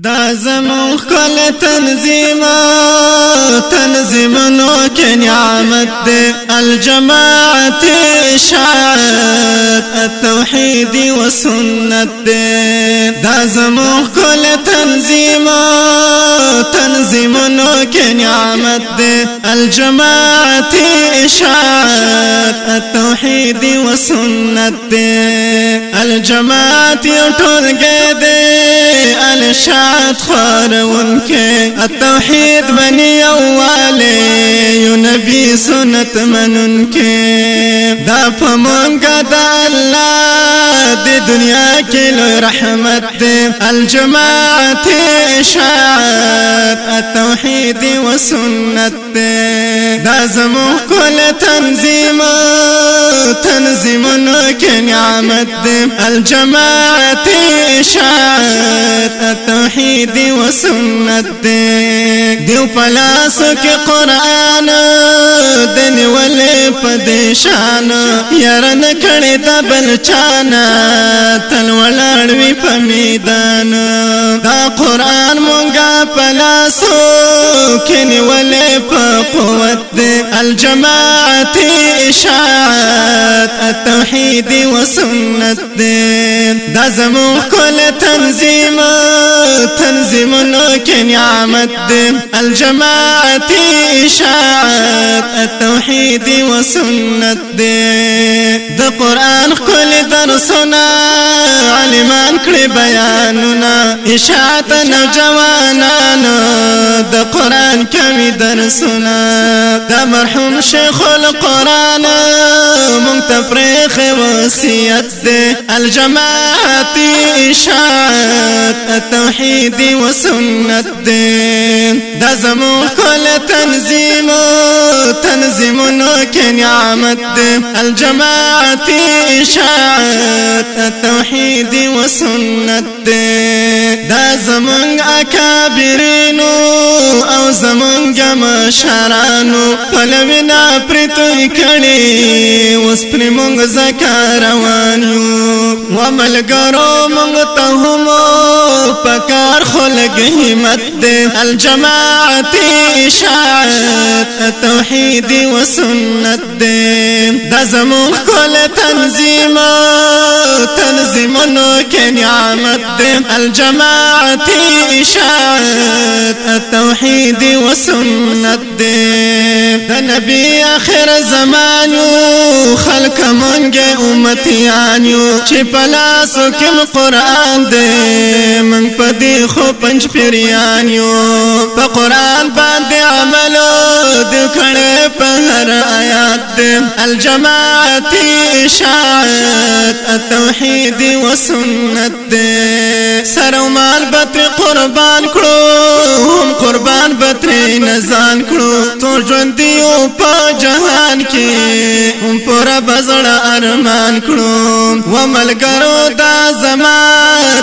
دا زمون کل تنظیم تنظیمونو کې نعمت دے الجماعت اشاعت التوحید و سنت دے دا زمون کل تنظیم تنظیمونو کې نعمت دے الجماعت اشاعت التوحید و سنت دے الجماعت ټولګه دے الشاعت شفاعت خارونکې التوحید بني اواله یو نبی سنت منونکې دا پمونګه د الله د دنیا کې لوی رحمت دې الجماعت اشاعت التوحید وسنت دې دا زمو کول تنظیم تنظیمونو کې نعمت دې الجماعت اشاعت توحید و سنت دے دیو کې قرآن دن ولې پدشان یارن کړي د بل چانا تل ولاړ وی په میدان. دا قرآن مونږه پلاسو کې ولې په قوت دے الجماعت اشاعت التوحید و سنت دے دا زمو کل تنظیم تنظیمونو کې نعمت دې الجماعت اشاعت التوحید و سنت دې د قران خل درسونه عالمان کړي بیانونه اشاعت نوجوانانو د قرآن کوي درسونه د مرحوم شیخ القرآن مونږ ته پرېخ وصیت دې الجماعت اشاعت التوحید و سنت دې د زمو کل تنظیم تنظیمونو کې نعمت دې د زمونږ اکابرینو او زمونږ مشرانو پلوینا پرتوي کړي. اوس پر مونږ زکار روانو وملګرو مونږ ته هم پکار خلق همت دے الجماعت اشاعت توحید و سنت دے دا زمون کل تنظیم تنظیمونو کې نعمت دے الجماعت اشاعت توحید و دا نبی آخر زمان یو خلق منګه امتیان یو. چې پلاسو کې قرآن دے من پدې خو پنځ پیریان یو. په قران باندې عمل د کړه په هر آیات دې الجماعت اشاعت التوحید و سنت دې سره مال بتر قربان کړو هم قربان بتر نزان کړو. تو ژوند دیو په جهان کې هم پر بزړ ارمان کړو. و ملګرو دا زما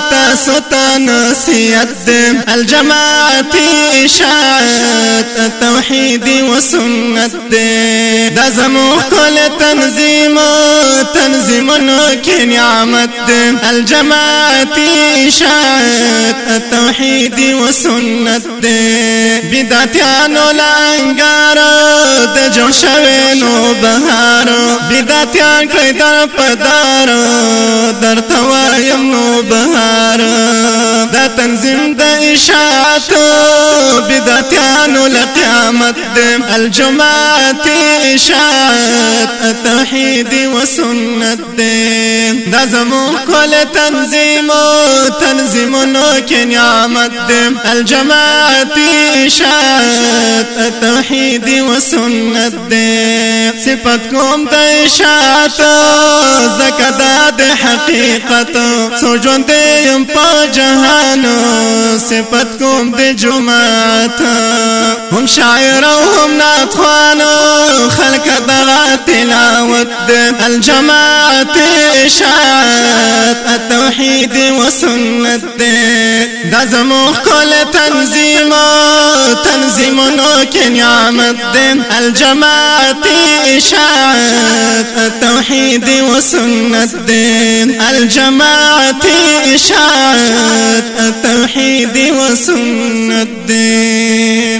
تاسو ته نصیحت الجماعت اشاعت التوحید و سنت دا زمو کل تنظیم تنظیمونو کې نعمت الجماعت اشاعت شاعت توحید و سنت دے۔ بدعتیانو لانگار د جوړ شوه نو بهار بدعتیان کړي در پدار درته وایم نو بهار دا تنظیم د اشاعت بدعتانو لقیامت دم. الجماعت اشاعت التوحید و سنت دم. دا زمون کل تنظیم تنظیمونو کې نعمت دم. الجماعت اشاعت التوحید و سنت صفت کوم د اشاعت زکدا د حقیقت. سو ژوند يم په جهان صفت کوم د جمعات. هم شاعر أو هم ناتخوان خلق دغا تلاوت الجماعت اشاعت التوحید و سنت. دا زمو کل تنظیم تنظیمونو کې نعمت دین. الجماعت اشاعت التوحید و سنت دین. الجماعت اشاعت التوحید و سنت دین.